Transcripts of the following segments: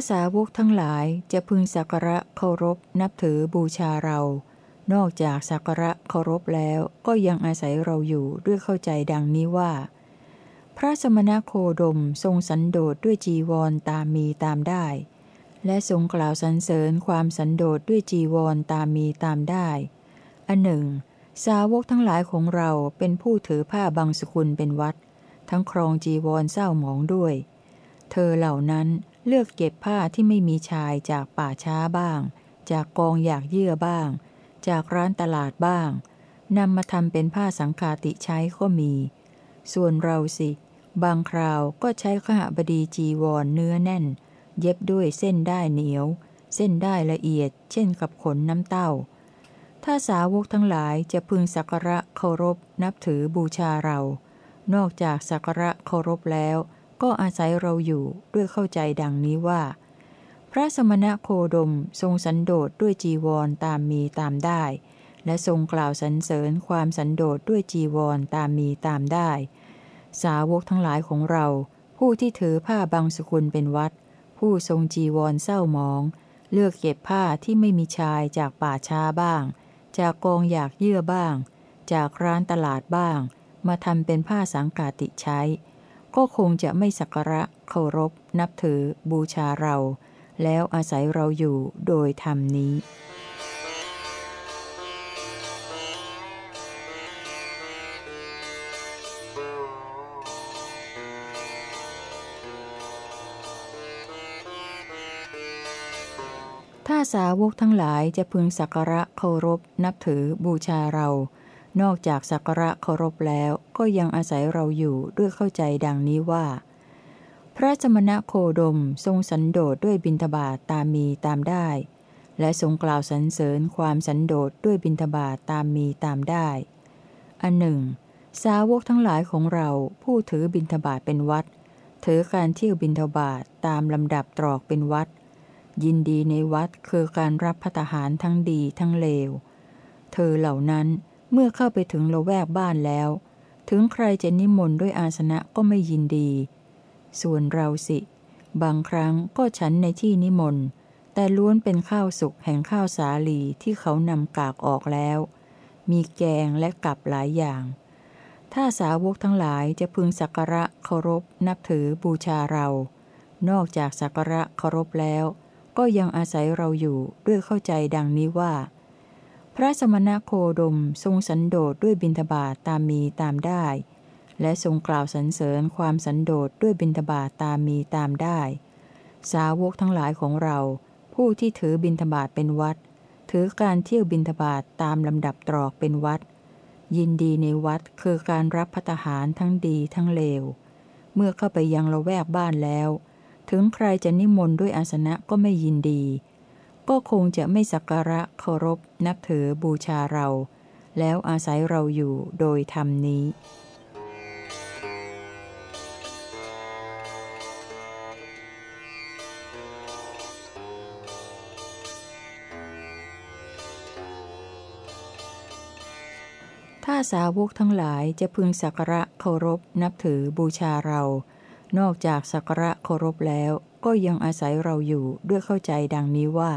ถ้าสาวกทั้งหลายจะพึงสักการะเคารพนับถือบูชาเรา นอกจากสักการะเคารพแล้วก็ยังอาศัยเราอยู่ด้วยเข้าใจดังนี้ว่า พระสมณโคดมทรงสันโดษด้วยจีวรตามมีตามได้ และทรงกล่าวสรรเสริญความสันโดษด้วยจีวรตามมีตามได้ อันหนึ่ง สาวกทั้งหลายของเราเป็นผู้ถือผ้าบางสกุลเป็นวัด ทั้งครองจีวรเศร้าหมองด้วย เธอเหล่านั้น เลือกเก็บผ้าที่ไม่มีชายจากป่าช้าบ้าง จากกองอยากเยื่อบ้าง จากร้านตลาดบ้างนำมาทำเป็นผ้าสังคาติใช้ก็มี ส่วนเราสิ บางคราวก็ใช้ขหบดีจีวรเนื้อแน่น เย็บด้วยเส้นได้เหนียว เส้นได้ละเอียด เช่นกับขนน้ำเต้า ถ้าสาวกทั้งหลายจะพึงสักการะเคารพนับถือบูชาเรา นอกจากสักการะเคารพแล้ว ก็อาศัยเราอยู่ด้วยเข้าใจดังนี้ว่า พระสมณะโคดมทรงสันโดษด้วยจีวรตามมีตามได้ และทรงกล่าวสรรเสริญความสันโดษด้วยจีวรตามมีตามได้ สาวกทั้งหลายของเรา ผู้ที่ถือผ้าบางสกุลเป็นวัด ผู้ทรงจีวรเศร้ามอง เลือกเก็บผ้าที่ไม่มีชายจากป่าช้าบ้าง จากกองอยากเยื่อบ้าง จากร้านตลาดบ้าง มาทำเป็นผ้าสังกาติใช้ ก็คงจะไม่สักการะเคารพ นับถือ บูชาเรา แล้วอาศัยเราอยู่โดยธรรมนี้ ถ้าสาวกทั้งหลายจะพึงสักการะเคารพ นับถือบูชาเรา นอกจากสักระเคารพแล้วก็ยังอาศัยเราอยู่ด้วยเข้าใจดังนี้ว่า พระสมณะโคดมทรงสันโดษด้วยบินทบาทตามมีตามได้ และทรงกล่าวสรรเสริญความสันโดษด้วยบินทบาทตามมีตามได้ อันหนึ่ง สาวกทั้งหลายของเราผู้ถือบินทบาทเป็นวัด ถือการเที่ยวบินทบาทตามลำดับตรอกเป็นวัด ยินดีในวัดคือการรับพัตหารทั้งดีทั้งเลว เธอเหล่านั้น เมื่อเข้าไปถึงละแวกบ้านแล้ว ถึงใครจะนิมนต์ด้วยอาสนะก็ไม่ยินดี ส่วนเราสิ บางครั้งก็ฉันในที่นิมนต์ แต่ล้วนเป็นข้าวสุกแห่งข้าวสาลีที่เขานำกากออกแล้ว มีแกงและกับหลายอย่าง ถ้าสาวกทั้งหลายจะพึงสักการะเคารพ นับถือบูชาเรา นอกจากสักการะเคารพแล้ว ก็ยังอาศัยเราอยู่ด้วยเข้าใจดังนี้ว่า พระสมณโคดมทรงสันโดษด้วยบิณฑบาตตามมีตามได้ และทรงกล่าวสรรเสริญความสันโดษด้วยบิณฑบาตตามมีตามได้ สาวกทั้งหลายของเรา ผู้ที่ถือบิณฑบาตเป็นวัด ถือการเที่ยวบิณฑบาตตามลำดับตรอกเป็นวัด ยินดีในวัดคือการรับพัตหารทั้งดีทั้งเลว เมื่อเข้าไปยังละแวกบ้านแล้ว ถึงใครจะนิมนต์ด้วยอาสนะก็ไม่ยินดี ก็คงจะไม่สักการะเคารพ นับถือบูชาเรา แล้วอาศัยเราอยู่โดยธรรมนี้ ถ้าสาวกทั้งหลายจะพึงสักการะเคารพ นับถือบูชาเรา นอกจากสักการะเคารพแล้วก็ยังอาศัยเราอยู่ด้วยเข้าใจดังนี้ว่า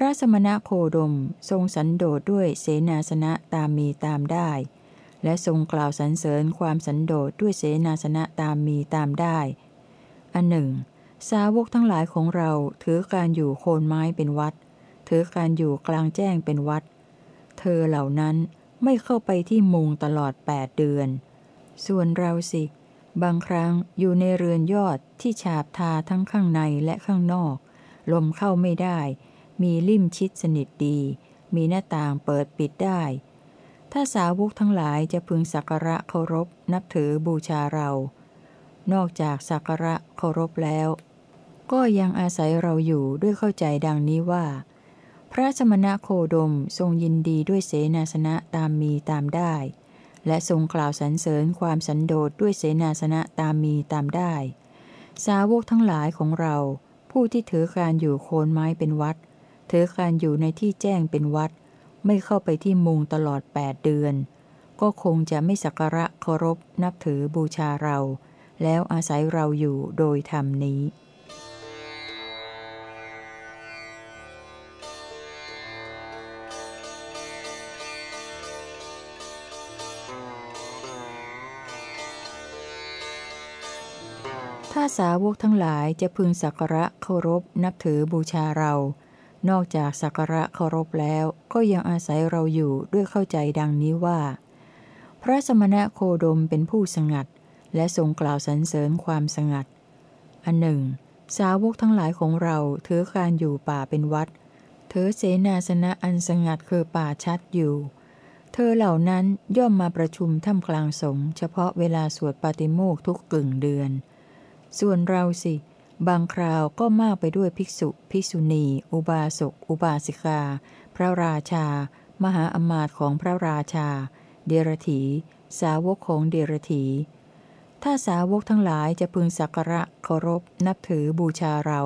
พระสมณะโคดมทรงสันโดษด้วยเสนาสนะตามมีตามได้ และทรงกล่าวสรรเสริญความสันโดษด้วยเสนาสนะตามมีตามได้ อันหนึ่ง สาวกทั้งหลายของเราถือการอยู่โคนไม้เป็นวัด ถือการอยู่กลางแจ้งเป็นวัด เธอเหล่านั้นไม่เข้าไปที่มุงตลอดแปดเดือน ส่วนเราสิ บางครั้งอยู่ในเรือนยอดที่ฉาบทาทั้งข้างในและข้างนอก ลมเข้าไม่ได้ มีลิ่มชิดสนิทดี มีหน้าต่างเปิดปิดได้ ถ้าสาวกทั้งหลายจะพึงสักการะเคารพ นับถือบูชาเรา นอกจากสักการะเคารพแล้ว ก็ยังอาศัยเราอยู่ด้วยเข้าใจดังนี้ว่า พระสมณะโคดมทรงยินดีด้วยเสนาสนะตามมีตามได้ และทรงกล่าวสรรเสริญความสันโดษด้วยเสนาสนะตามมีตามได้ สาวกทั้งหลายของเราผู้ที่ถือการอยู่โคนไม้เป็นวัด เธอการอยู่ในที่แจ้งเป็นวัด ไม่เข้าไปที่มุงตลอดแปดเดือน ก็คงจะไม่สักการะเคารพนับถือบูชาเรา แล้วอาศัยเราอยู่โดยธรรมนี้าสาวกทั้งหลายจะพึงสักการะเคารพนับถือบูชาเรา นอกจากสักการะเคารพแล้วก็ยังอาศัยเราอยู่ด้วยเข้าใจดังนี้ว่า พระสมณะโคดมเป็นผู้สงัด และทรงกล่าวสรรเสริญความสงัด อันหนึ่ง สาวกทั้งหลายของเราถือการอยู่ป่าเป็นวัดเธอเสนาสนะอันสงัดคือป่าชัดอยู่ เธอเหล่านั้นย่อมมาประชุมท่ามกลางสงฆ์เฉพาะเวลาสวดปาติโมกทุกกึ่งเดือน ส่วนเราสิ บางคราวก็มากไปด้วยภิกษุ ภิกษุณี อุบาสก อุบาสิกา พระราชา มหาอมาตย์ของพระราชา เดรถี สาวกของเดรถี ถ้าสาวกทั้งหลายจะพึงสักการะเคารพ นับถือบูชาเรา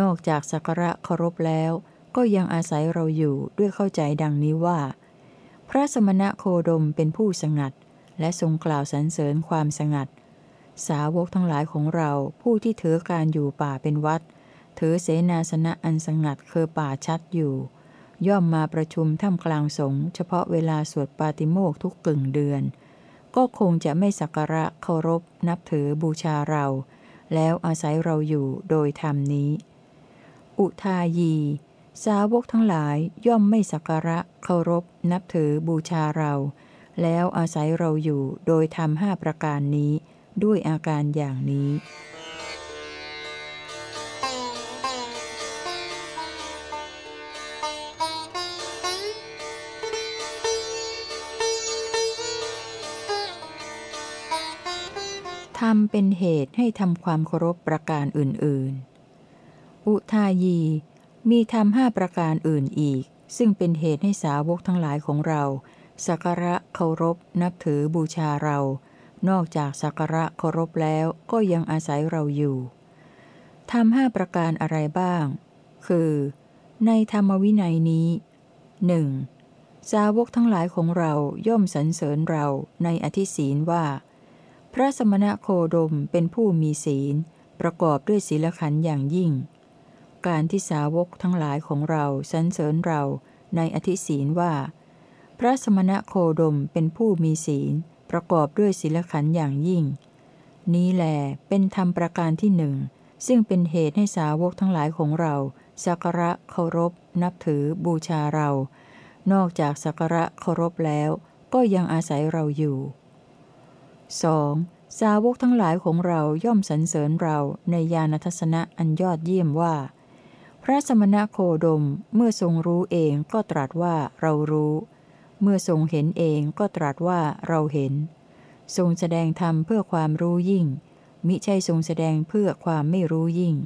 นอกจากสักการะเคารพแล้ว ก็ยังอาศัยเราอยู่ด้วยเข้าใจดังนี้ว่า พระสมณะโคดมเป็นผู้สงัด และทรงกล่าวสรรเสริญความสงัด สาวกทั้งหลายของเราผู้ที่ถือการอยู่ป่าเป็นวัด ถือเสนาสนะอันสงัดคือป่าชัดอยู่ ย่อมมาประชุมท่ามกลางสงฆ์เฉพาะเวลาสวดปาติโมกทุกกึ่งเดือน ก็คงจะไม่สักการะเคารพ นับถือบูชาเรา แล้วอาศัยเราอยู่โดยธรรมนี้ อุทายี สาวกทั้งหลายย่อมไม่สักการะเคารพ นับถือบูชาเรา แล้วอาศัยเราอยู่โดยทำห้าประการนี้ ด้วยอาการอย่างนี้ทำเป็นเหตุให้ทำความเคารพประการอื่น ๆ อุทายี มีธรรมห้าประการอื่นอีก ซึ่งเป็นเหตุให้สาวกทั้งหลายของเราสักการะเคารพ นับถือบูชาเรา นอกจากสักการะเคารพแล้วก็ยังอาศัยเราอยู่ทำห้าประการอะไรบ้าง คือ ในธรรมวินัยนี้หนึ่งสาวกทั้งหลายของเราย่อมสรรเสริญเราในอธิศีนว่า พระสมณะโคดมเป็นผู้มีศีล ประกอบด้วยศีลขันธ์อย่างยิ่ง การที่สาวกทั้งหลายของเราสรรเสริญเราในอธิศีนว่า พระสมณะโคดมเป็นผู้มีศีล ประกอบด้วยศีลขันธ์อย่างยิ่ง นี้แหลเป็นธรรมประการที่หนึ่ง ซึ่งเป็นเหตุให้สาวกทั้งหลายของเราสักระเคารพ นับถือบูชาเรา นอกจากสักระเคารพแล้ว ก็ยังอาศัยเราอยู่ 2. สาวกทั้งหลายของเราย่อมสรรเสริญเราในญาณทัศนะอันยอดเยี่ยมว่า พระสมณโคดมเมื่อทรงรู้เองก็ตรัสว่าเรารู้ เมื่อทรงเห็นเองก็ตรัสว่าเราเห็น ทรงแสดงธรรมเพื่อความรู้ยิ่ง มิใช่ทรงแสดงเพื่อความไม่รู้ยิ่ง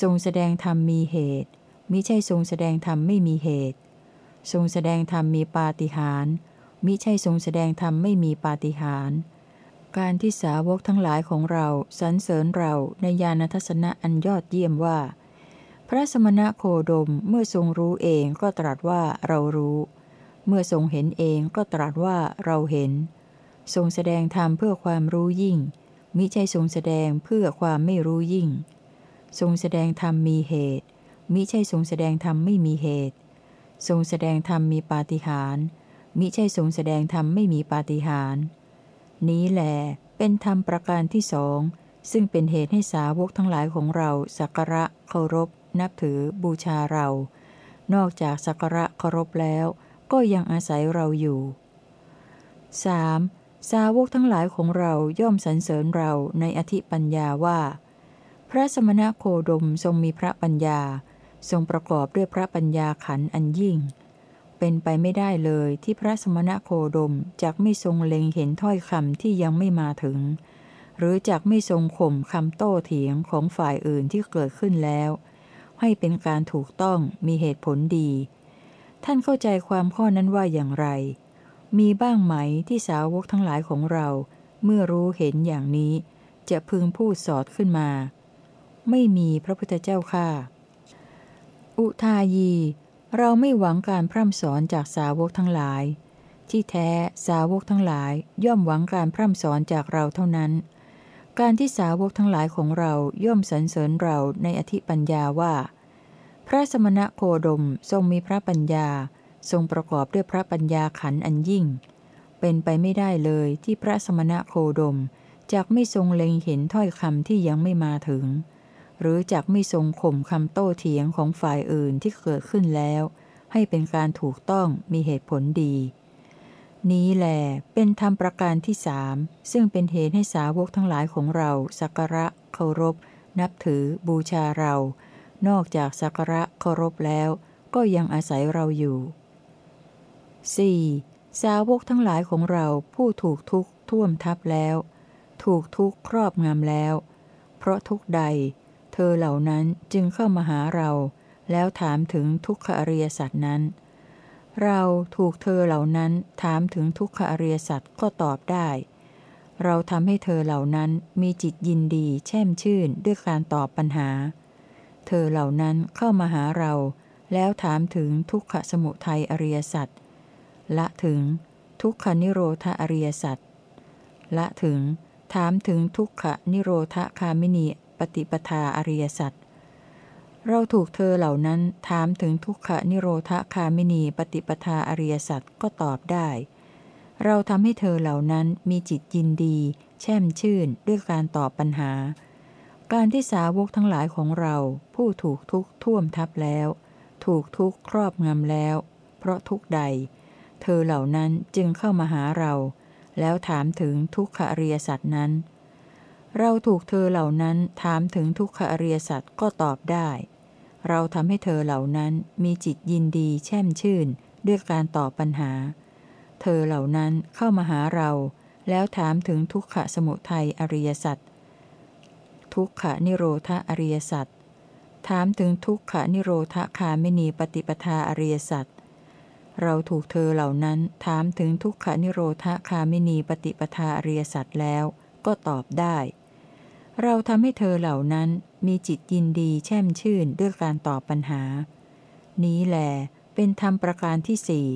ทรงแสดงธรรมมีเหตุ มิใช่ทรงแสดงธรรมไม่มีเหตุ ทรงแสดงธรรมมีปาฏิหาริย์มิใช่ทรงแสดงธรรมไม่มีปาฏิหาริย์การที่สาวกทั้งหลายของเราสรรเสริญเราในญาณทัศนะอันยอดเยี่ยมว่า พระสมณะโคดมเมื่อทรงรู้เองก็ตรัสว่าเรารู้ เมื่อทรงเห็นเองก็ตรัสว่าเราเห็น ทรงแสดงธรรมเพื่อความรู้ยิ่ง มิใช่ทรงแสดงเพื่อความไม่รู้ยิ่ง ทรงแสดงธรรมมีเหตุ มิใช่ทรงแสดงธรรมไม่มีเหตุ ทรงแสดงธรรมมีปาฏิหาริย์มิใช่ทรงแสดงธรรมไม่มีปาฏิหาริย์นี้แหลเป็นธรรมประการที่สองซึ่งเป็นเหตุให้สาวกทั้งหลายของเราสักการะเคารพ นับถือบูชาเรา นอกจากสักการะเคารพแล้ว ก็ยังอาศัยเราอยู่ 3. สาวกทั้งหลายของเราย่อมสรรเสริญเราในอธิปัญญาว่า พระสมณโคดมทรงมีพระปัญญา ทรงประกอบด้วยพระปัญญาขันอันยิ่ง เป็นไปไม่ได้เลยที่พระสมณโคดมจะไม่ทรงเล็งเห็นถ้อยคำที่ยังไม่มาถึง หรือจากไม่ทรงข่มคำโต้เถียงของฝ่ายอื่นที่เกิดขึ้นแล้ว ให้เป็นการถูกต้องมีเหตุผลดี ท่านเข้าใจความข้อนั้นว่าอย่างไร มีบ้างไหมที่สาวกทั้งหลายของเรา เมื่อรู้เห็นอย่างนี้ จะพึงพูดสอดขึ้นมา ไม่มีพระพุทธเจ้าค่าอุทายี เราไม่หวังการพร่ำสอนจากสาวกทั้งหลาย ที่แท้สาวกทั้งหลายย่อมหวังการพร่ำสอนจากเราเท่านั้น การที่สาวกทั้งหลายของเราย่อมสรรเสริญเราในอธิปัญญาว่า พระสมณะโคดมทรงมีพระปัญญา ทรงประกอบด้วยพระปัญญาขันอันยิ่ง เป็นไปไม่ได้เลยที่พระสมณะโคดมจากไม่ทรงเล็งเห็นถ้อยคำที่ยังไม่มาถึง หรือจากไม่ทรงข่มคำโต้เถียงของฝ่ายอื่นที่เกิดขึ้นแล้ว ให้เป็นการถูกต้องมีเหตุผลดี นี้แหลเป็นธรรมประการที่สามซึ่งเป็นเหตุให้สาวกทั้งหลายของเราสักการะเคารพ นับถือบูชาเรา นอกจากสักระเคารพแล้วก็ยังอาศัยเราอยู่ 4. สาวกทั้งหลายของเราผู้ถูกทุกข์ท่วมทับแล้ว ถูกทุกข์ครอบงำแล้ว เพราะทุกใด เธอเหล่านั้นจึงเข้ามาหาเรา แล้วถามถึงทุกขอริยสัตว์นั้น เราถูกเธอเหล่านั้นถามถึงทุกขอริยสัตว์ก็ตอบได้ เราทำให้เธอเหล่านั้นมีจิตยินดีแช่มชื่นด้วยการตอบปัญหา เธอเหล่านั้นเข้ามาหาเรา แล้วถามถึงทุกขสมุทัยอริยสัตว์ละถึงทุกขนิโรธอริยสัตว์ละถึงถามถึงทุกขนิโรธคามินีปฏิปทาอริยสัตว์เราถูกเธอเหล่านั้นถามถึงทุกขนิโรธคามินีปฏิปทาอริยสัตว์ก็ตอบได้ เราทำให้เธอเหล่านั้นมีจิตยินดี แช่มชื่นด้วยการตอบปัญหา การที่สาวกทั้งหลายของเรา ผู้ถูกทุกข์ท่วมทับแล้ว ถูกทุกข์ครอบงำแล้ว เพราะทุกใด เธอเหล่านั้นจึงเข้ามาหาเรา แล้วถามถึงทุกขอริยสัตว์นั้น เราถูกเธอเหล่านั้นถามถึงทุกขอริยสัตว์ก็ตอบได้ เราทำให้เธอเหล่านั้นมีจิตยินดีแช่มชื่นด้วยการตอบปัญหา เธอเหล่านั้นเข้ามาหาเรา แล้วถามถึงทุกขสมุทัยอริยสัตว์ ทุกขนิโรธอริยสัตว์ถามถึงทุกขนิโรธคาไม่นีปฏิปทาอริยสัตว์เราถูกเธอเหล่านั้นถามถึงทุกขานิโรธคาไมินีปฏิปทาเรียสัตว์แล้วก็ตอบได้ เราทำให้เธอเหล่านั้นมีจิตยินดีแช่มชื่นด้วยการตอบปัญหา นี้แหลเป็นธรรมประการที่สี่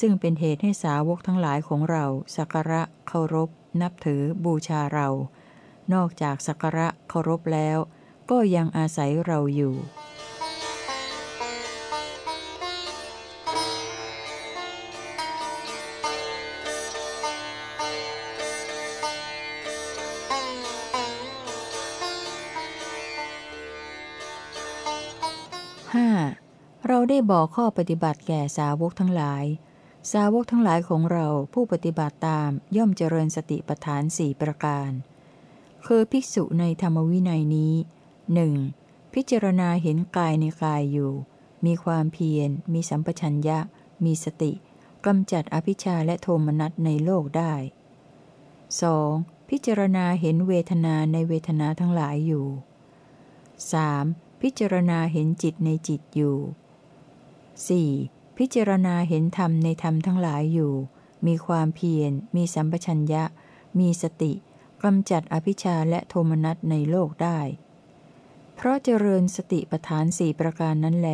ซึ่งเป็นเหตุให้สาวกทั้งหลายของเราสักการะเคารพ นับถือบูชาเรา นอกจากสักการะเคารพแล้ว ก็ยังอาศัยเราอยู่เราได้บอกข้อปฏิบัติแก่สาวกทั้งหลาย สาวกทั้งหลายของเราผู้ปฏิบัติตามย่อมเจริญสติปัฏฐานสี่ประการ คือภิกษุในธรรมวินัยนี้หนึ่งพิจารณาเห็นกายในกายอยู่ มีความเพียร มีสัมปชัญญะ มีสติกำจัดอภิชาและโทมนัสในโลกได้ 2. พิจารณาเห็นเวทนาในเวทนาทั้งหลายอยู่ 3. พิจารณาเห็นจิตในจิตอยู่ 4. พิจารณาเห็นธรรมในธรรมทั้งหลายอยู่ มีความเพียร มีสัมปชัญญะ มีสติ กำจัดอภิชาและโทมนัสในโลกได้ เพราะเจริญสติปทานสี่ประการนั้นแล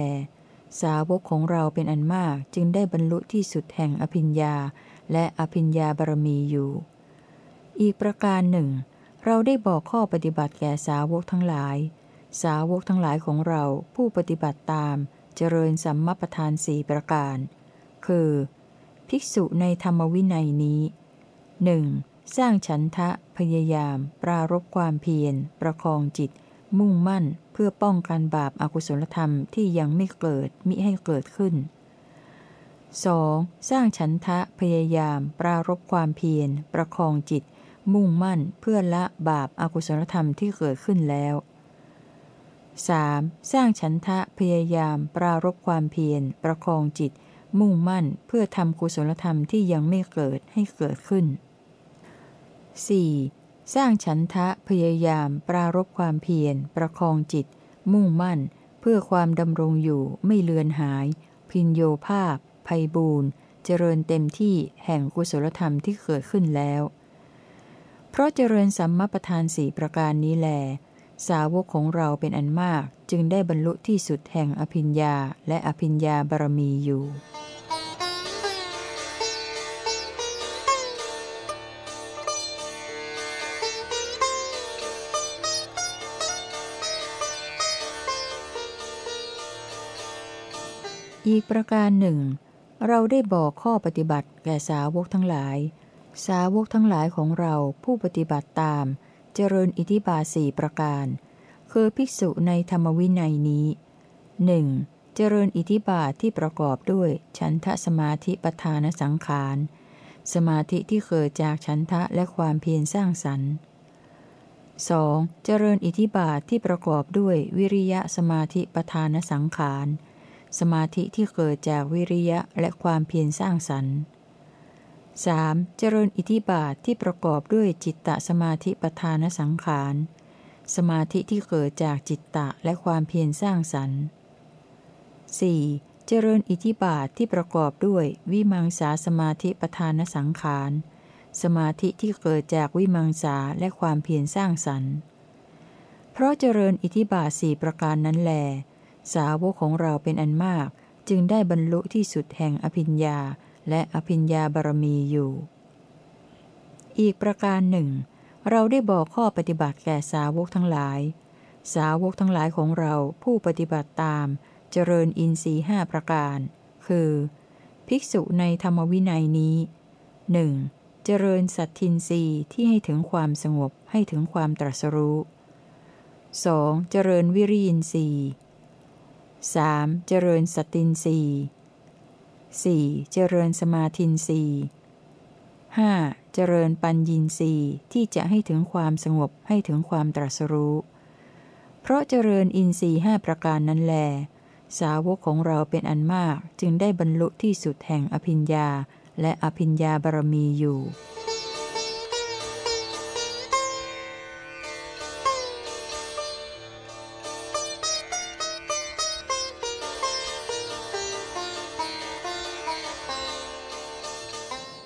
สาวกของเราเป็นอันมากจึงได้บรรลุที่สุดแห่งอภิญญาและอภิญญาบารมีอยู่ อีกประการหนึ่ง เราได้บอกข้อปฏิบัติแก่สาวกทั้งหลาย สาวกทั้งหลายของเราผู้ปฏิบัติตามเจริญสัมมาประธานสี่ประการ คือ ภิกษุในธรรมวินัยนี้หนึ่ง สร้างฉันทะพยายาม ปรารบความเพียร ประคองจิต มุ่งมั่นเพื่อป้องกันบาปอากุศลธรรมที่ยังไม่เกิดมิให้เกิดขึ้น 2. สร้างฉันทะพยายาม ปรารบความเพียร ประคองจิต มุ่งมั่นเพื่อละบาปอากุศลธรรมที่เกิดขึ้นแล้ว 3. สร้างฉันทะพยายาม ปรารบความเพียร ประคองจิต มุ่งมั่นเพื่อทำกุศลธรรมที่ยังไม่เกิดให้เกิดขึ้น 4. สร้างฉันทะพยายาม ปรารบความเพียร ประคองจิต มุ่งมั่น เพื่อความดำรงอยู่ไม่เลือนหาย พินโยภาพภัยบูนเจริญเต็มที่แห่งกุศลธรรมที่เกิดขึ้นแล้ว เพราะเจริญสัมมาประธานสี่ประการนี้แล สาวกของเราเป็นอันมากจึงได้บรรลุที่สุดแห่งอภิญญาและอภิญญาบารมีอยู่ อีกประการหนึ่ง เราได้บอกข้อปฏิบัติแก่สาวกทั้งหลาย สาวกทั้งหลายของเราผู้ปฏิบัติตาม เจริญอิทิบาสี่ประการ คือภิกษุในธรรมวินัยนี้หนึ่งเจริญอิทิบาทที่ประกอบด้วยฉันทะสมาธิปทานสังขาร สมาธิที่เกิดจากฉันทะและความเพียรสร้างสรรค์ 2. เจริญอิทิบาทที่ประกอบด้วยวิริยะสมาธิปทานสังขาร สมาธิที่เกิดจากวิริยะและความเพียรสร้างสรรค์ 3. เจริญอิทิบาทที่ประกอบด้วยจิตตสมาธิปทานสังขาร สมาธิที่เกิดจากจิตตะและความเพียรสร้างสรรค์ 4. เจริญอิทิบาทที่ประกอบด้วยวิมังสาสมาธิปทานสังขาร สมาธิที่เกิดจากวิมังสาและความเพียรสร้างสรรค์ เพราะเจริญอิทิบาทสี่ประการนั้นแล สาวกของเราเป็นอันมาก จึงได้บรรลุที่สุดแห่งอภิญญา และอภิญญาบารมีอยู่ อีกประการหนึ่ง เราได้บอกข้อปฏิบัติแก่สาวกทั้งหลาย สาวกทั้งหลายของเราผู้ปฏิบัติตามเจริญอินทรีห้าประการ คือ ภิกษุในธรรมวินัยนี้หนึ่งเจริญสัตทินรีที่ให้ถึงความสงบให้ถึงความตรัสรู้ 2. เจริญวิริยินรีย์ 3. เจริญสตินทรี 4. เจริญสมาธินทรีย์ 5. เจริญปัญญินทรีที่จะให้ถึงความสงบให้ถึงความตรัสรู้ เพราะเจริญอินทรีห้าประการนั้นแล สาวกของเราเป็นอันมากจึงได้บรรลุที่สุดแห่งอภิญญาและอภิญญาบารมีอยู่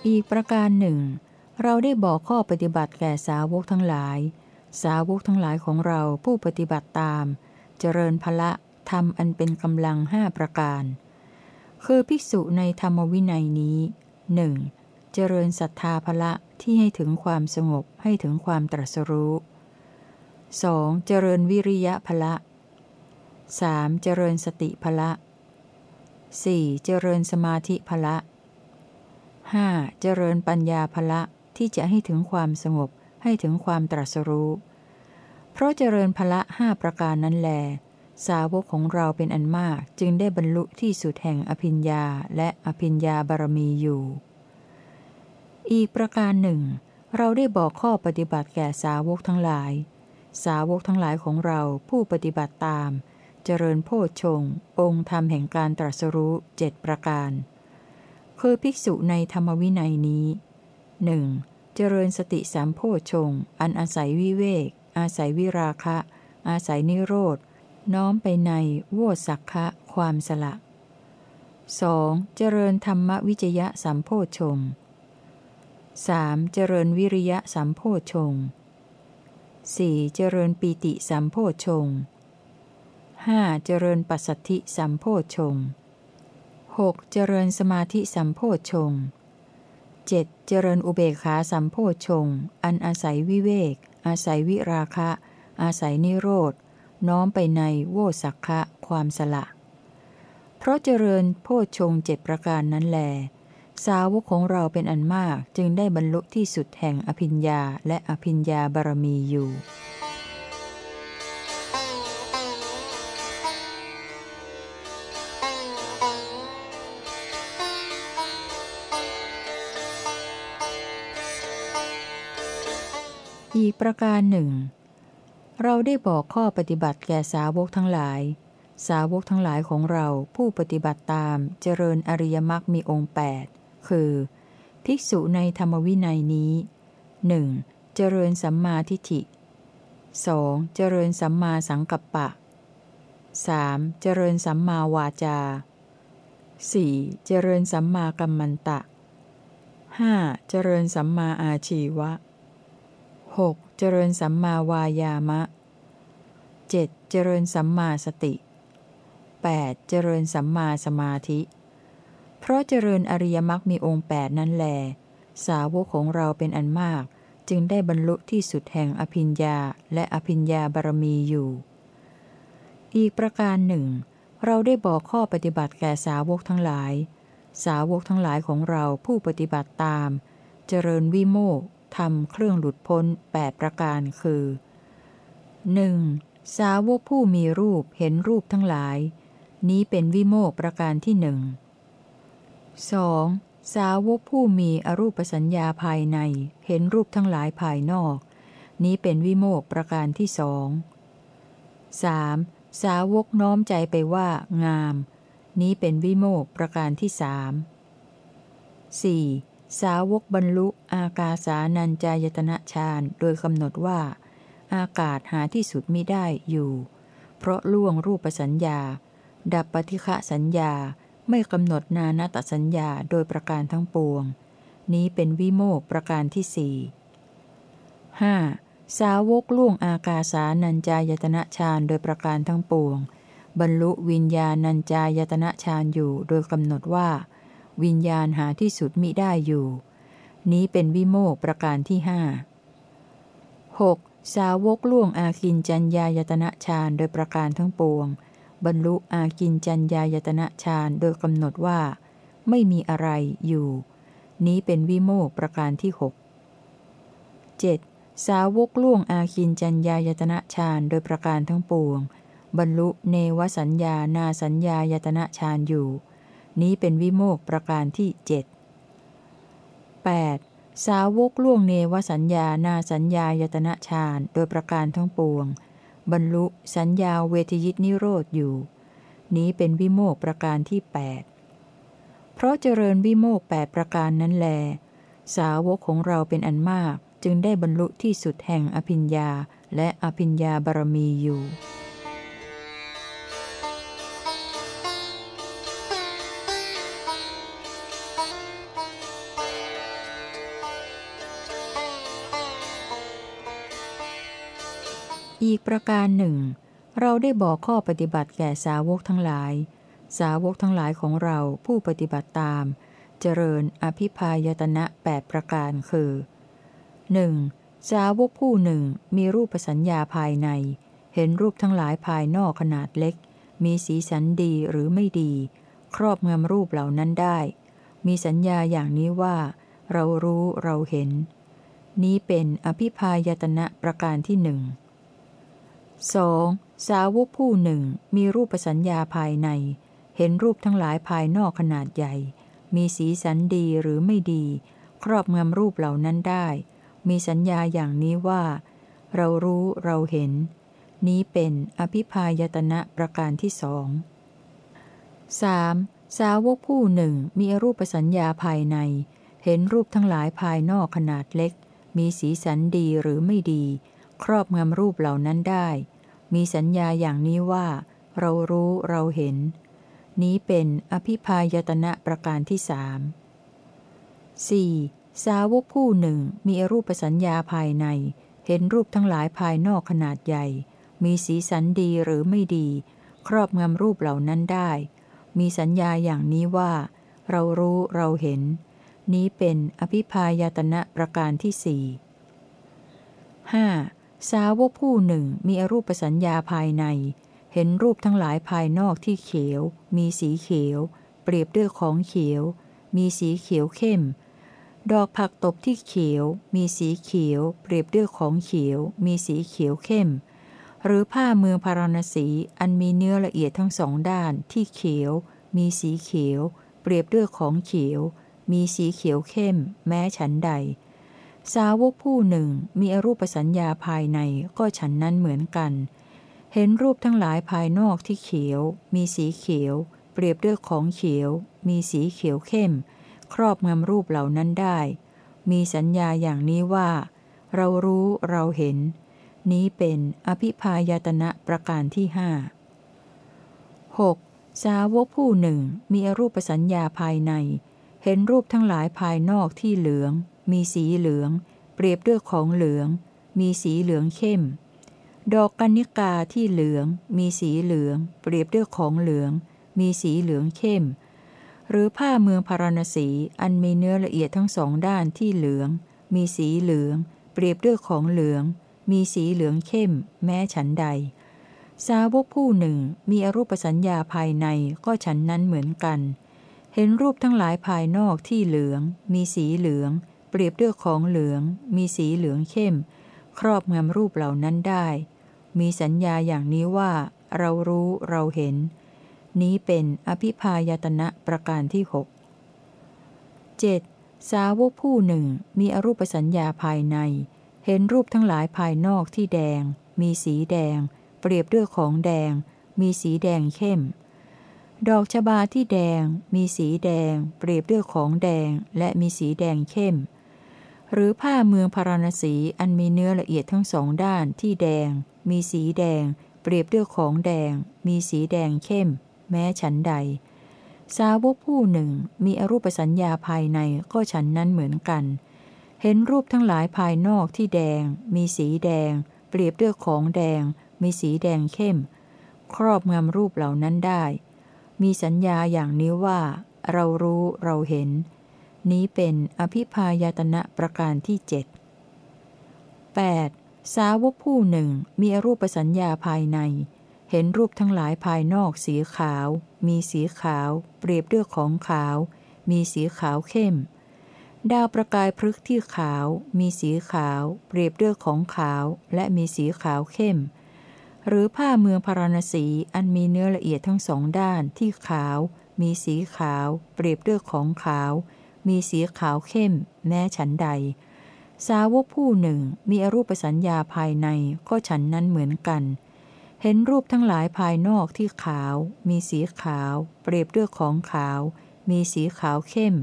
อีกประการหนึ่ง เราได้บอกข้อปฏิบัติแก่สาวกทั้งหลาย สาวกทั้งหลายของเราผู้ปฏิบัติตาม เจริญพละธรรมอันเป็นกำลังห้าประการ คือภิกษุในธรรมวินัยนี้หนึ่งเจริญศรัทธาภละที่ให้ถึงความสงบให้ถึงความตรัสรู้ 2. เจริญวิริยะภละ 3. เจริญสติภละ 4. เจริญสมาธิภละ 5. เจริญปัญญาภละที่จะให้ถึงความสงบให้ถึงความตรัสรู้ เพราะเจริญภละห้าประการนั้นแล สาวกของเราเป็นอันมากจึงได้บรรลุที่สุดแห่งอภิญญาและอภิญญาบารมีอยู่ อีกประการหนึ่ง เราได้บอกข้อปฏิบัติแก่สาวกทั้งหลาย สาวกทั้งหลายของเราผู้ปฏิบัติตาม เจริญโพชฌงองค์ธรรมแห่งการตรัสรู้เจ็ดประการ คือภิกษุในธรรมวินัยนี้หนึ่งเจริญสติสามโพชงอันอาศัยวิเวก อาศัยวิราคะ อาศัยนิโรธ น้อมไปในโวสักคะความสละ 2. เจริญธรรมวิจยะสัมโพชง 3. เจริญวิริยะสัมโพชง 4. เจริญปีติสัมโพชง 5. เจริญปัสสัทธิสัมโพชง 6. เจริญสมาธิสัมโพชง 7. เจริญอุเบกขาสัมโพชง อันอาศัยวิเวก อาศัยวิราคะ อาศัยนิโรธ น้อมไปในโวสักคะความสละ เพราะเจริญโพชงเจ็ดประการนั้นแล สาวกของเราเป็นอันมากจึงได้บรรลุที่สุดแห่งอภิญญาและอภิญญาบารมีอยู่ อีกประการหนึ่ง เราได้บอกข้อปฏิบัติแก่สาวกทั้งหลาย สาวกทั้งหลายของเราผู้ปฏิบัติตามเจริญอริยมรรคมีองค์ 8 คือ ภิกษุในธรรมวินัยนี้ 1. เจริญสัมมาทิฏฐิ 2. เจริญสัมมาสังกัปปะ 3. เจริญสัมมาวาจา 4. เจริญสัมมากัมมันตะ 5. เจริญสัมมาอาชีวะ 6. เจริญสัมมาวายามะ 7. เจริญสัมมาสติ 8. เจริญสัมมาสมาธิ เพราะเจริญอริยมรรคมีองค์แปดนั้นแล สาวกของเราเป็นอันมาก จึงได้บรรลุที่สุดแห่งอภิญญาและอภิญญาบารมีอยู่ อีกประการหนึ่ง เราได้บอกข้อปฏิบัติแก่สาวกทั้งหลาย สาวกทั้งหลายของเราผู้ปฏิบัติตาม เจริญวิโมก ทำเครื่องหลุดพ้น 8 ประการคือ 1. สาวกผู้มีรูปเห็นรูปทั้งหลาย นี้เป็นวิโมกประการที่หนึ่ง 2. สาวกผู้มีอรูปสัญญาภายในเห็นรูปทั้งหลายภายนอก นี้เป็นวิโมกประการที่สอง 3. สาวกน้อมใจไปว่า งาม นี้เป็นวิโมกประการที่สาม 4. สาวกบรรลุอากาสานัญจายตนะฌานโดยกำหนดว่า อากาศหาที่สุดมิได้อยู่ เพราะล่วงรูปสัญญา ดับปฏิฆะสัญญาไม่กำหนดนานาตสัญญาโดยประการทั้งปวง นี้เป็นวิโมกประการที่สี่ห้าสาวกล่วงอากาสานัญจายตนะฌานโดยประการทั้งปวง บรรลุวิญญาณัญจายตนะฌานอยู่โดยกำหนดว่า วิญญาณหาที่สุดมิได้อยู่ นี้เป็นวิโมกประการที่ห้าหกสาวกล่วงอากินจัญญายตนะฌานโดยประการทั้งปวง บรรลุอากินจัญญายตนะฌานโดยกำหนดว่า ไม่มีอะไรอยู่ นี้เป็นวิโมกประการที่หกเจ็ดสาวกล่วงอากินจัญญายตนะฌานโดยประการทั้งปวง บรรลุเนวสัญญานาสัญญายตนะฌานอยู่ นี้เป็นวิโมกประการที่เจ็ด 8. สาวกล่วงเนวสัญญานาสัญญายตนะฌานโดยประการทั้งปวง บรรลุสัญญาเวทยิตนิโรธอยู่ นี้เป็นวิโมกประการที่ 8 เพราะเจริญวิโมกแปดประการนั้นแล สาวกของเราเป็นอันมากจึงได้บรรลุที่สุดแห่งอภิญญาและอภิญญาบารมีอยู่ อีกประการหนึ่ง เราได้บอกข้อปฏิบัติแก่สาวกทั้งหลาย สาวกทั้งหลายของเราผู้ปฏิบัติตาม เจริญอภิพายตนะแปดประการคือ 1. สาวกผู้หนึ่งมีรูปสัญญาภายใน เห็นรูปทั้งหลายภายนอกขนาดเล็ก มีสีสันดีหรือไม่ดี ครอบงำรูปเหล่านั้นได้ มีสัญญาอย่างนี้ว่า เรารู้เราเห็น นี้เป็นอภิพายตนะประการที่หนึ่ง 2. สาวกผู้หนึ่งมีรูปสัญญาภายใน เห็นรูปทั้งหลายภายนอกขนาดใหญ่ มีสีสันดีหรือไม่ดี ครอบงำรูปเหล่านั้นได้ มีสัญญาอย่างนี้ว่า เรารู้เราเห็น นี้เป็นอภิพายตนะประการที่สอง 3. สาวกผู้หนึ่งมีรูปสัญญาภายใน เห็นรูปทั้งหลายภายนอกขนาดเล็ก มีสีสันดีหรือไม่ดี ครอบงำรูปเหล่านั้นได้ มีสัญญาอย่างนี้ว่า เรารู้เราเห็น นี้เป็นอภิพายตนะประการที่สาม 4. สาวกผู้หนึ่งมีรูปสัญญาภายใน เห็นรูปทั้งหลายภายนอกขนาดใหญ่ มีสีสันดีหรือไม่ดี ครอบงำรูปเหล่านั้นได้ มีสัญญาอย่างนี้ว่า เรารู้เราเห็น นี้เป็นอภิพายตนะประการที่สี่ 5. สาวกผู้หนึ่งมีอรูปสัญญาภายใน เห็นรูปทั้งหลายภายนอกที่เขียว มีสีเขียว เปรียบด้วยของเขียว มีสีเขียวเข้ม ดอกผักตบที่เขียว มีสีเขียว เปรียบด้วยของเขียว มีสีเขียวเข้ม หรือผ้าเมืองพาราณสีอันมีเนื้อละเอียดทั้งสองด้านที่เขียว มีสีเขียว เปรียบด้วยของเขียว มีสีเขียวเข้ม แม้ฉันใด สาวกผู้หนึ่งมีอรูปสัญญาภายในก็ฉันนั้นเหมือนกัน เห็นรูปทั้งหลายภายนอกที่เขียว มีสีเขียว เปรียบด้วยของเขียว มีสีเขียวเข้ม ครอบงำรูปเหล่านั้นได้ มีสัญญาอย่างนี้ว่า เรารู้เราเห็น นี้เป็นอภิพายตนะประการที่ห้า 6. สาวกผู้หนึ่งมีอรูปสัญญาภายใน เห็นรูปทั้งหลายภายนอกที่เหลือง มีสีเหลือง เปรียบด้วยของเหลือง มีสีเหลืองเข้ม ดอกกัญญกาที่เหลือง มีสีเหลือง เปรียบด้วยของเหลือง มีสีเหลืองเข้ม หรือผ้าเมืองพาราณสีอันมีเนื้อละเอียดทั้งสองด้านที่เหลือง มีสีเหลือง เปรียบด้วยของเหลือง มีสีเหลืองเข้ม แม้ฉันใด สาวกผู้หนึ่งมีอรูปสัญญาภายในก็ฉันนั้นเหมือนกันเห็นรูปทั้งหลายภายนอกที่เหลือง มีสีเหลือง เปรียบด้วยของเหลือง มีสีเหลืองเข้ม ครอบงำรูปเหล่านั้นได้ มีสัญญาอย่างนี้ว่า เรารู้เราเห็น นี้เป็นอภิพายตนะประการที่หก 7. สาวกผู้หนึ่งมีอรูปสัญญาภายใน เห็นรูปทั้งหลายภายนอกที่แดง มีสีแดง เปรียบด้วยของแดง มีสีแดงเข้ม ดอกชบาที่แดง มีสีแดง เปรียบด้วยของแดง และมีสีแดงเข้ม หรือผ้าเมืองพาราณสีอันมีเนื้อละเอียดทั้งสองด้านที่แดง มีสีแดง เปรียบด้วยของแดง มีสีแดงเข้ม แม้ฉันใด สาวกผู้หนึ่งมีอรูปสัญญาภายในก็ฉันนั้นเหมือนกัน เห็นรูปทั้งหลายภายนอกที่แดง มีสีแดง เปรียบด้วยของแดง มีสีแดงเข้ม ครอบงำรูปเหล่านั้นได้ มีสัญญาอย่างนี้ว่า เรารู้เราเห็น นี้เป็นอภิพายตนะประการที่เจ็ด 8. สาวกผู้หนึ่งมีรูปสัญญาภายใน เห็นรูปทั้งหลายภายนอกสีขาว มีสีขาว เปรียบด้วยของขาว มีสีขาวเข้ม ดาวประกายพฤกษ์ที่ขาว มีสีขาว เปรียบด้วยของขาว และมีสีขาวเข้ม หรือผ้าเมืองพาราณสีอันมีเนื้อละเอียดทั้งสองด้านที่ขาว มีสีขาว เปรียบด้วยของขาว มีสีขาวเข้ม แม้ฉันใด สาวกผู้หนึ่งมีอรูปสัญญาภายในก็ฉันนั้นเหมือนกัน เห็นรูปทั้งหลายภายนอกที่ขาว มีสีขาว เปรียบด้วยของขาว มีสีขาวเข้ม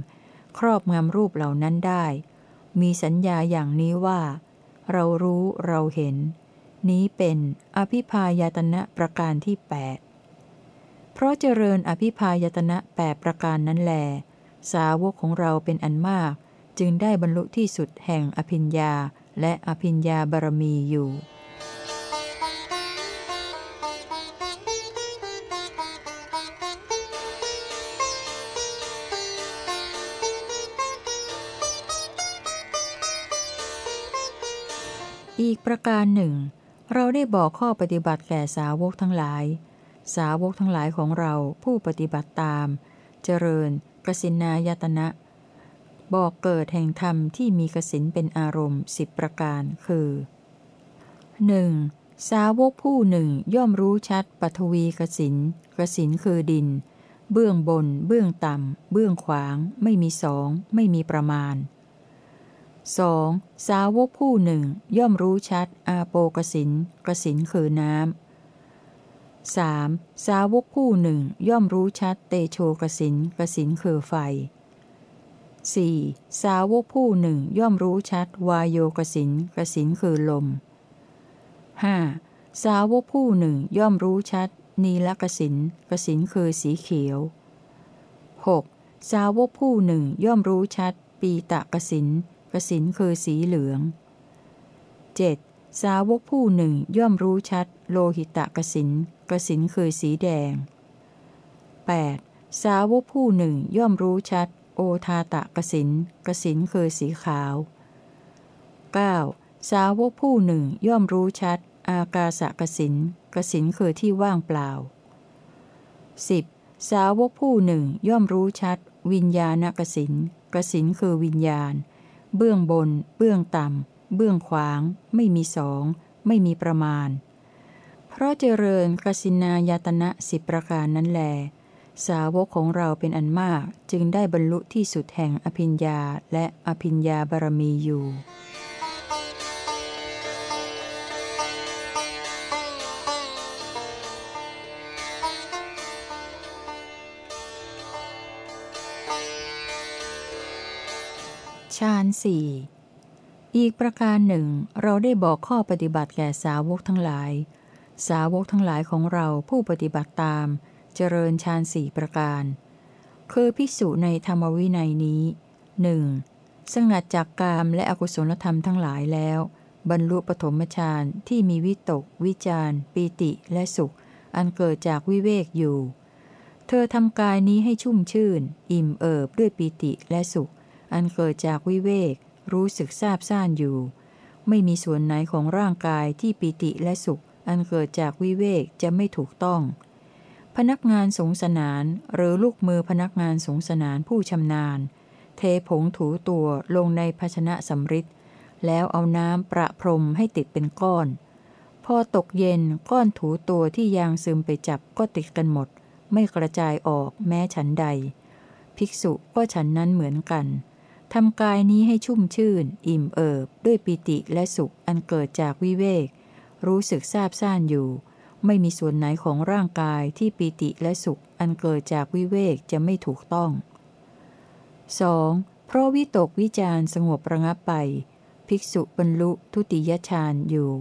ครอบงำรูปเหล่านั้นได้ มีสัญญาอย่างนี้ว่า เรารู้เราเห็น นี้เป็นอภิพายตนะประการที่ 8 เพราะเจริญอภิพายตนะแปดประการนั้นแล สาวกของเราเป็นอันมาก จึงได้บรรลุที่สุดแห่งอภิญญาและอภิญญาบารมีอยู่ อีกประการหนึ่ง เราได้บอกข้อปฏิบัติแก่สาวกทั้งหลาย สาวกทั้งหลายของเราผู้ปฏิบัติตาม เจริญ กสินายตนะ บอกเกิดแห่งธรรมที่มีกสินเป็นอารมณ์สิบประการคือ 1. สาวกผู้หนึ่งย่อมรู้ชัดปฐวีกสินกสินคือดิน เบื้องบน เบื้องต่ำ เบื้องขวาง ไม่มีสอง ไม่มีประมาณ 2. สาวกผู้หนึ่งย่อมรู้ชัดอาโปกสินกสินคือน้ำ 3. สาวกผู้หนึ่งย่อมรู้ชัดเตโชกสินกสินคือไฟ 4. สาวกผู้หนึ่งย่อมรู้ชัดวายโยกสินกสินคือลม 5. สาวกผู้หนึ่งย่อมรู้ชัด นีลกสินกสินคือสีเขียว 6. สาวกผู้หนึ่งย่อมรู้ชัด ปีตะกสินกสินคือสีเหลือง 7. สาวกผู้หนึ่งย่อมรู้ชัด โลหิตะกสินกสินคือสีแดง 8. สาวกผู้หนึ่งย่อมรู้ชัด โอทาตะกสินกสินคือสีขาว 9. สาวกผู้หนึ่งย่อมรู้ชัด อากาสะกสินกสินคือที่ว่างเปล่า 10. สาวกผู้หนึ่งย่อมรู้ชัด วิญญาณกสินกสินคือวิญญาณ เบื้องบน เบื้องต่ำ เบื้องขวาง ไม่มีสอง ไม่มีประมาณ เพราะเจริญกสินายตนะสิบประการนั้นแล สาวกของเราเป็นอันมากจึงได้บรรลุที่สุดแห่งอภิญญาและอภิญญาบารมีอยู่ฌานสี่ อีกประการหนึ่ง เราได้บอกข้อปฏิบัติแก่สาวกทั้งหลาย สาวกทั้งหลายของเราผู้ปฏิบัติตาม เจริญฌานสี่ประการ คือพิสูจในธรรมวินัยนี้หนึ่งสงัดจากกามและอกุศลธรรมทั้งหลายแล้ว บรรลุปฐมฌานที่มีวิตก วิจารปีติและสุข อันเกิดจากวิเวกอยู่ เธอทำกายนี้ให้ชุ่มชื่น อิ่มเอิบด้วยปีติและสุข อันเกิดจากวิเวก รู้สึกซาบซ่านอยู่ ไม่มีส่วนไหนของร่างกายที่ปีติและสุข อันเกิดจากวิเวกจะไม่ถูกต้อง พนักงานสงสนานหรือลูกมือพนักงานสงสนานผู้ชำนาญ เทผงถูตัวลงในภาชนะสำริดแล้วเอาน้ำประพรมให้ติดเป็นก้อน พอตกเย็นก้อนถูตัวที่ยางซึมไปจับก็ติดกันหมด ไม่กระจายออกแม้ฉันใด ภิกษุก็ฉันนั้นเหมือนกัน ทำกายนี้ให้ชุ่มชื่น อิ่มเอิบ ด้วยปิติและสุขอันเกิดจากวิเวก รู้สึกซาบซ่านอยู่ ไม่มีส่วนไหนของร่างกายที่ปิติและสุขอันเกิดจากวิเวกจะไม่ถูกต้อง 2. เพราะวิตกวิจารสงบระงับไป ภิกษุบรรลุทุติยฌานอยู่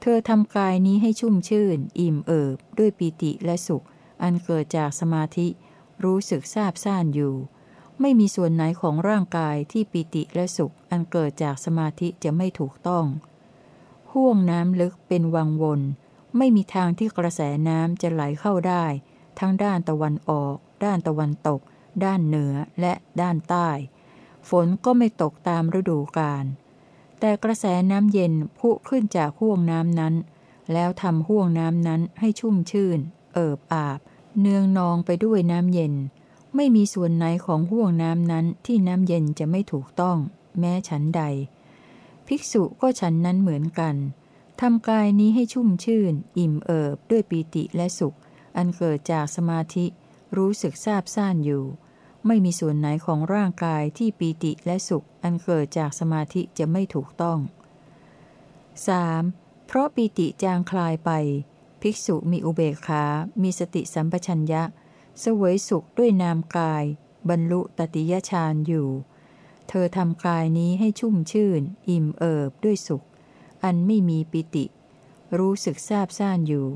เธอทำกายนี้ให้ชุ่มชื่น อิ่มเอิบ ด้วยปิติและสุข อันเกิดจากสมาธิ รู้สึกซาบซ่านอยู่ ไม่มีส่วนไหนของร่างกายที่ปิติและสุขอันเกิดจากสมาธิจะไม่ถูกต้อง ห่วงน้ำลึกเป็นวังวน ไม่มีทางที่กระแสน้ำจะไหลเข้าได้ ทั้งด้านตะวันออก ด้านตะวันตก ด้านเหนือและด้านใต้ ฝนก็ไม่ตกตามฤดูกาล แต่กระแสน้ำเย็นพุขึ้นจากห่วงน้ำนั้น แล้วทำห่วงน้ำนั้นให้ชุ่มชื่น เอิบอาบ เนืองนองไปด้วยน้ำเย็น ไม่มีส่วนไหนของห่วงน้ำนั้นที่น้ำเย็นจะไม่ถูกต้อง แม้ฉันใด ภิกษุก็ฉันนั้นเหมือนกันทำกายนี้ให้ชุ่มชื่น อิ่มเอิบด้วยปีติและสุข อันเกิดจากสมาธิ รู้สึกซาบซ่านอยู่ ไม่มีส่วนไหนของร่างกายที่ปีติและสุข อันเกิดจากสมาธิจะไม่ถูกต้อง 3. เพราะปีติจางคลายไป ภิกษุมีอุเบกขา มีสติสัมปชัญญะ สวยสุขด้วยนามกาย บรรลุตติยฌานอยู่ เธอทำกายนี้ให้ชุ่มชื่น อิ่มเอิบด้วยสุข อันไม่มีปิติ รู้สึกซาบซ่านอยู่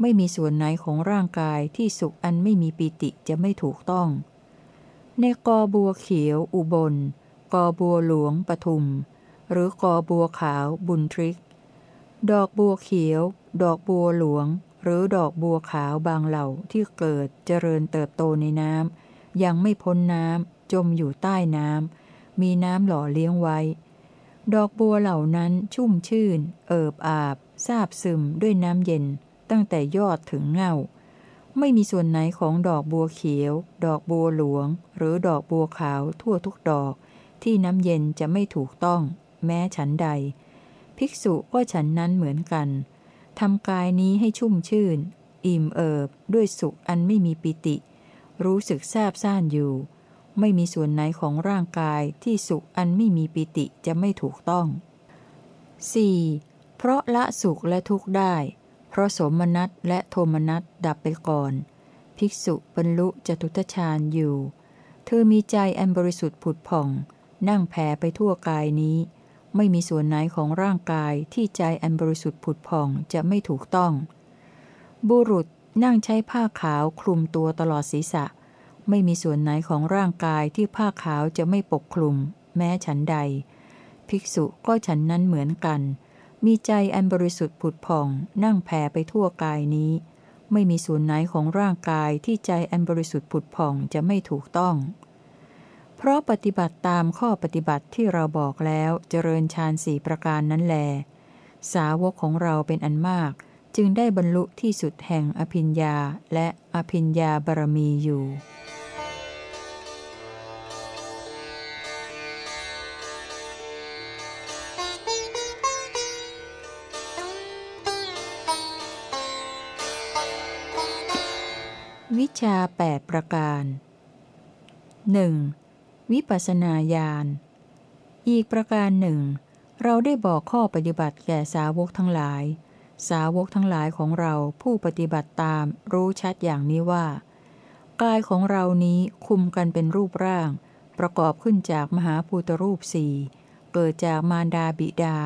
ไม่มีส่วนไหนของร่างกายที่สุขอันไม่มีปิติจะไม่ถูกต้อง ในกอบัวเขียวอุบล กอบัวหลวงปทุม หรือกอบัวขาวบุญทริก ดอกบัวเขียว ดอกบัวหลวง หรือดอกบัวขาวบางเหล่าที่เกิดเจริญเติบโตในน้ำยังไม่พ้นน้ำจมอยู่ใต้น้ำมีน้ำหล่อเลี้ยงไว้ ดอกบัวเหล่านั้นชุ่มชื่น เอิบอาบซาบซึมด้วยน้ำเย็นตั้งแต่ยอดถึงเงาไม่มีส่วนไหนของดอกบัวเขียว ดอกบัวหลวง หรือดอกบัวขาวทั่วทุกดอก ที่น้ำเย็นจะไม่ถูกต้อง แม้ฉันใด ภิกษุก็ฉันนั้นเหมือนกัน ทำกายนี้ให้ชุ่มชื่น อิ่มเอิบด้วยสุขอันไม่มีปิติ รู้สึกซาบซ่านอยู่ ไม่มีส่วนไหนของร่างกายที่สุขอันไม่มีปิติจะไม่ถูกต้อง 4. เพราะละสุขและทุกข์ได้ เพราะสมนัตและโทมนัตดับไปก่อน ภิกษุบรรลุจตุตฌานอยู่ เธอมีใจอันบริสุทธิ์ผุดผ่อง นั่งแผ่ไปทั่วกายนี้ ไม่มีส่วนไหนของร่างกายที่ใจอันบริสุทธิ์ผุดผ่องจะไม่ถูกต้อง บุรุษนั่งใช้ผ้าขาวคลุมตัวตลอดศีรษะ ไม่มีส่วนไหนของร่างกายที่ผ้าขาวจะไม่ปกคลุม แม้ฉันใด ภิกษุก็ฉันนั้นเหมือนกัน มีใจอันบริสุทธิ์ผุดผ่อง นั่งแผ่ไปทั่วกายนี้ ไม่มีส่วนไหนของร่างกายที่ใจอันบริสุทธิ์ผุดผ่องจะไม่ถูกต้อง เพราะปฏิบัติตามข้อปฏิบัติที่เราบอกแล้วเจริญฌานสี่ประการนั้นแล สาวกของเราเป็นอันมาก จึงได้บรรลุที่สุดแห่งอภิญญาและอภิญญาบารมีอยู่วิชาแปดประการหนึ่ง วิปัสนาญาณ อีกประการหนึ่ง เราได้บอกข้อปฏิบัติแก่สาวกทั้งหลาย สาวกทั้งหลายของเราผู้ปฏิบัติตามรู้ชัดอย่างนี้ว่า กายของเรานี้คุมกันเป็นรูปร่าง ประกอบขึ้นจากมหาภูตรูปสี่เกิดจากมารดาบิดา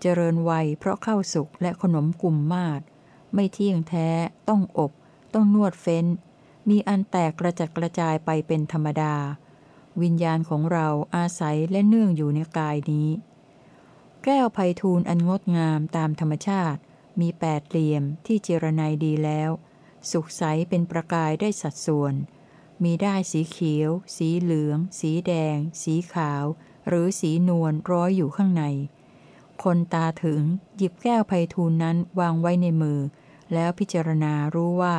เจริญวัยเพราะเข้าสุกและขนมกลุ่มมาดไม่เที่ยงแท้ ต้องอบ ต้องนวดเฟ้น มีอันแตกกระจัดกระจายไปเป็นธรรมดา วิญญาณของเราอาศัยและเนื่องอยู่ในกายนี้ แก้วไพทูลอันงดงามตามธรรมชาติ มีแปดเหลี่ยมที่เจรไนดีแล้ว สุขใสเป็นประกายได้สัดส่วน มีได้สีเขียว สีเหลือง สีแดง สีขาว หรือสีนวลร้อยอยู่ข้างใน คนตาถึงหยิบแก้วไพทูลนั้นวางไว้ในมือ แล้วพิจารณารู้ว่า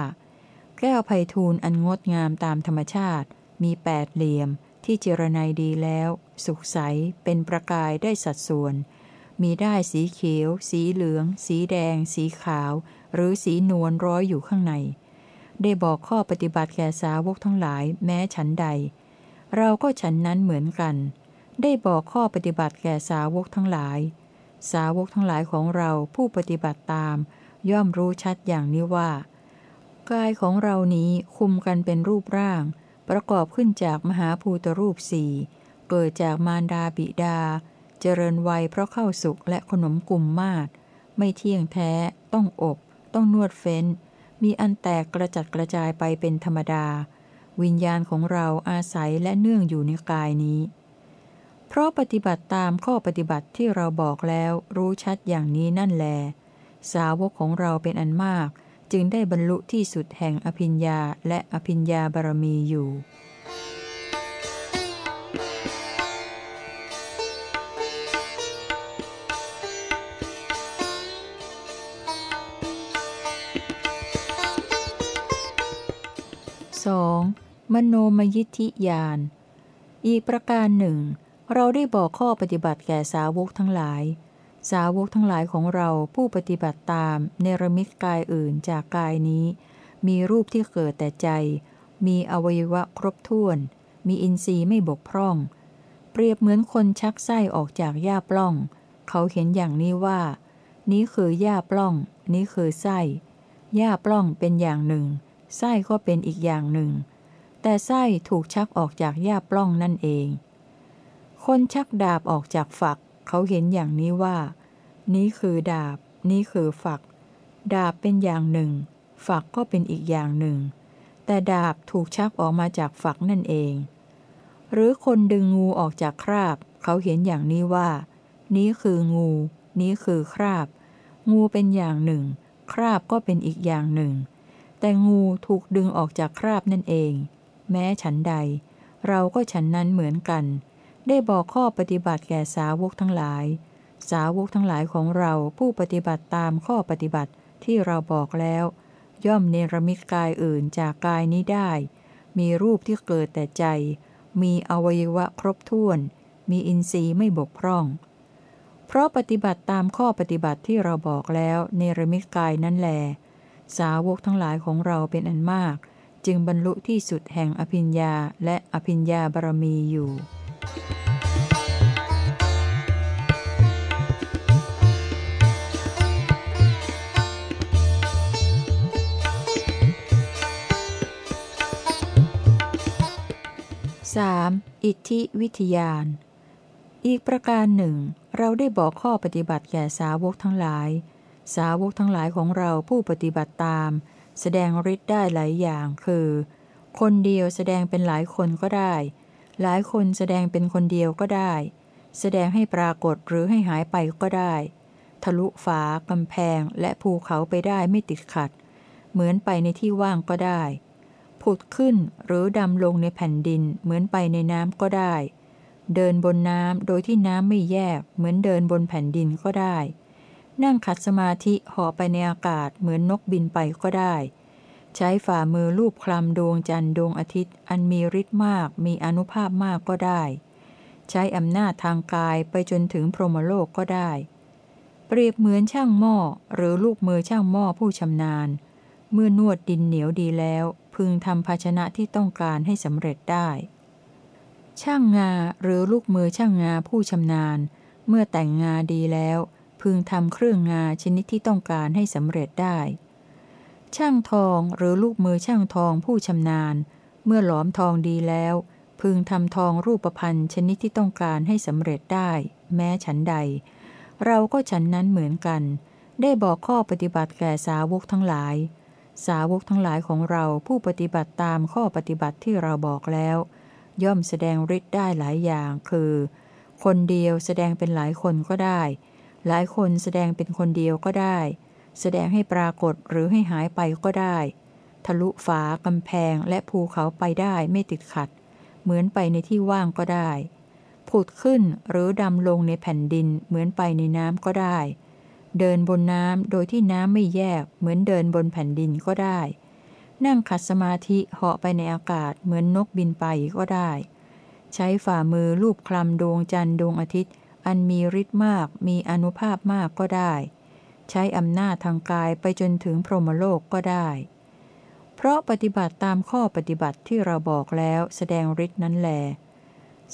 แก้วไพทูลอันงดงามตามธรรมชาติ มีแปดเหลี่ยม ที่เจรไนดีแล้ว สุขใส เป็นประกายได้สัดส่วน มีได้สีเขียว สีเหลือง สีแดง สีขาว หรือสีนวลร้อยอยู่ข้างใน ได้บอกข้อปฏิบัติแก่สาวกทั้งหลายแม้ฉันใด เราก็ฉันนั้นเหมือนกัน ได้บอกข้อปฏิบัติแก่สาวกทั้งหลาย สาวกทั้งหลายของเราผู้ปฏิบัติตาม ย่อมรู้ชัดอย่างนี้ว่า กายของเรานี้คุมกันเป็นรูปร่าง ประกอบขึ้นจากมหาภูตรูปสี่เกิดจากมารดาบิดา เจริญวัยเพราะเข้าสุกและขนมกลุ่มมาศไม่เที่ยงแท้ ต้องอบ ต้องนวดเฟ้น มีอันแตกกระจัดกระจายไปเป็นธรรมดา วิญญาณของเราอาศัยและเนื่องอยู่ในกายนี้ เพราะปฏิบัติตามข้อปฏิบัติที่เราบอกแล้วรู้ชัดอย่างนี้นั่นแล สาวกของเราเป็นอันมาก จึงได้บรรลุที่สุดแห่งอภิญญาและอภิญญาบารมีอยู่ 2. มโนมยิทธิญาณอีกประการหนึ่ง เราได้บอกข้อปฏิบัติแก่สาวกทั้งหลาย สาวกทั้งหลายของเราผู้ปฏิบัติตามเนรมิตกายอื่นจากกายนี้ มีรูปที่เกิดแต่ใจ มีอวัยวะครบถ้วน มีอินทรีย์ไม่บกพร่อง เปรียบเหมือนคนชักไส้ออกจากหญ้าปล้อง เขาเห็นอย่างนี้ว่า นี้คือหญ้าปล้อง นี้คือไส้หญ้าปล้องเป็นอย่างหนึ่งไส้ก็เป็นอีกอย่างหนึ่ง แต่ไส้ถูกชักออกจากหญ้าปล้องนั่นเอง คนชักดาบออกจากฝัก เขาเห็นอย่างนี้ว่า นี้คือดาบ นี้คือฝัก ดาบเป็นอย่างหนึ่ง ฝักก็เป็นอีกอย่างหนึ่ง แต่ดาบถูกชักออกมาจากฝักนั่นเอง หรือคนดึงงูออกจากคราบ เขาเห็นอย่างนี้ว่า นี้คืองู นี้คือคราบ งูเป็นอย่างหนึ่ง คราบก็เป็นอีกอย่างหนึ่ง แต่งูถูกดึงออกจากคราบนั่นเอง แม้ฉันใด เราก็ฉันนั้นเหมือนกัน ได้บอกข้อปฏิบัติแก่สาวกทั้งหลาย สาวกทั้งหลายของเราผู้ปฏิบัติตามข้อปฏิบัติที่เราบอกแล้ว ย่อมเนรมิตกายอื่นจากกายนี้ได้ มีรูปที่เกิดแต่ใจ มีอวัยวะครบถ้วน มีอินทรีย์ไม่บกพร่อง เพราะปฏิบัติตามข้อปฏิบัติที่เราบอกแล้วเนรมิตกายนั้นแหลสาวกทั้งหลายของเราเป็นอันมาก จึงบรรลุที่สุดแห่งอภิญญาและอภิญญาบารมีอยู่ 3. อิทธิวิทยาน อีกประการหนึ่ง เราได้บอกข้อปฏิบัติแก่สาวกทั้งหลาย สาวกทั้งหลายของเราผู้ปฏิบัติตาม แสดงฤทธิ์ได้หลายอย่างคือ คนเดียวแสดงเป็นหลายคนก็ได้ หลายคนแสดงเป็นคนเดียวก็ได้ แสดงให้ปรากฏหรือให้หายไปก็ได้ ทะลุฝากำแพงและภูเขาไปได้ไม่ติดขัด เหมือนไปในที่ว่างก็ได้ ผุดขึ้นหรือดำลงในแผ่นดินเหมือนไปในน้ำก็ได้ เดินบนน้ำโดยที่น้ำไม่แยก เหมือนเดินบนแผ่นดินก็ได้ นั่งขัดสมาธิห่อไปในอากาศเหมือนนกบินไปก็ได้ ใช้ฝ่ามือลูบคลำดวงจันทร์ดวงอาทิตย์ อันมีฤทธิ์มากมีอนุภาพมากก็ได้ ใช้อำนาจทางกายไปจนถึงพรหมโลกก็ได้ เปรียบเหมือนช่างหม้อหรือลูกมือช่างหม้อผู้ชำนาญ เมื่อนวดดินเหนียวดีแล้ว พึงทำภาชนะที่ต้องการให้สำเร็จได้ ช่างงาหรือลูกมือช่างงาผู้ชำนาญ เมื่อแต่งงาดีแล้ว พึงทำเครื่องงาชนิดที่ต้องการให้สำเร็จได้ ช่างทองหรือลูกมือช่างทองผู้ชำนาญ เมื่อหลอมทองดีแล้ว พึงทำทองรูปพันธ์ชนิดที่ต้องการให้สำเร็จได้ แม้ฉันใด เราก็ฉันนั้นเหมือนกัน ได้บอกข้อปฏิบัติแก่สาวกทั้งหลาย สาวกทั้งหลายของเราผู้ปฏิบัติตามข้อปฏิบัติที่เราบอกแล้ว ย่อมแสดงฤทธิ์ได้หลายอย่าง คือ คนเดียวแสดงเป็นหลายคนก็ได้ หลายคนแสดงเป็นคนเดียวก็ได้ แสดงให้ปรากฏหรือให้หายไปก็ได้ ทะลุฝากำแพงและภูเขาไปได้ไม่ติดขัด เหมือนไปในที่ว่างก็ได้ ผุดขึ้นหรือดำลงในแผ่นดินเหมือนไปในน้ำก็ได้ เดินบนน้ำโดยที่น้ำไม่แยก เหมือนเดินบนแผ่นดินก็ได้ นั่งขัดสมาธิเหาะไปในอากาศเหมือนนกบินไปก็ได้ ใช้ฝ่ามือลูบคลำดวงจันทร์ดวงอาทิตย์ อันมีฤทธิ์มากมีอนุภาพมากก็ได้ ใช้อำนาจทางกายไปจนถึงพรหมโลกก็ได้ เพราะปฏิบัติตามข้อปฏิบัติที่เราบอกแล้วแสดงฤทธิ์นั้นแล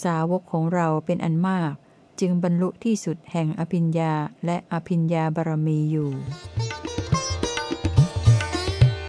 สาวกของเราเป็นอันมาก จึงบรรลุที่สุดแห่งอภิญญาและอภิญญาบารมีอยู่